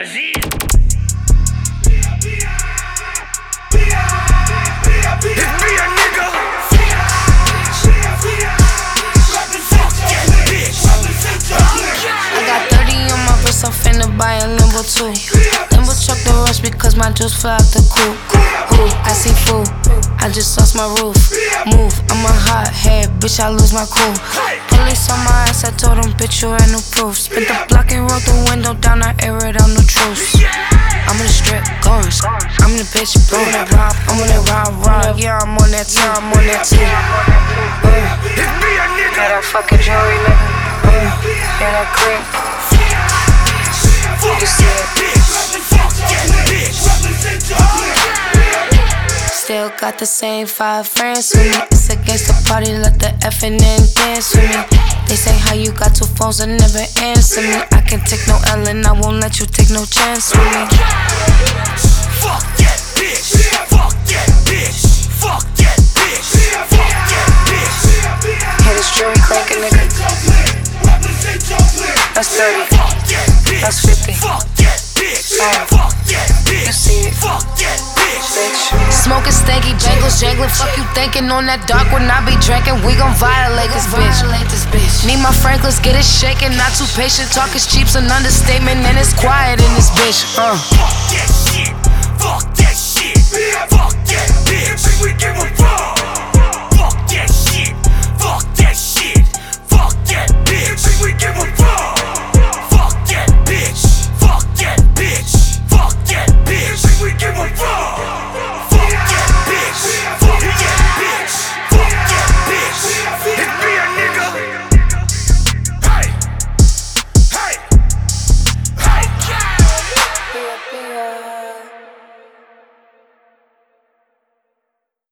Aziz. I 30 on my wrist, I'm finna buy a Lambo too. Lambo truck the rush because my juice fell out the coop. Ooh, I see food. I just lost my roof. Move, I'm a hot head, bitch, I lose my cool. Police on my ass, I told them, bitch, you ain't no proof. Spit the block and roll the The bitch, that rob. I'm on that rob, rob. Yeah, I'm on that, yeah, I'm on that too. Uh, got that fucking jewelry, nigga. Uh, yeah, that grip. You see it. Still got the same five friends with me. It's against the party, let the effing in dance with me. They say how you got two phones and never answer me. I can take no L and I won't let you take no chance with me. Fuck That's 30. Fuck that bitch. That's 50. Fuck that bitch. Fuck that bitch. You see it. Fuck that bitch. bitch. Smoking stanky bangles, jangling. Fuck you thinking on that dark when I be drinking. We gon' violate this bitch. Need my Franklins, get it shaking. Not too patient. Talk is cheap's an understatement, and it's quiet in this bitch. Uh. Fuck that shit. Fuck that shit. Fuck that bitch. We give a fuck.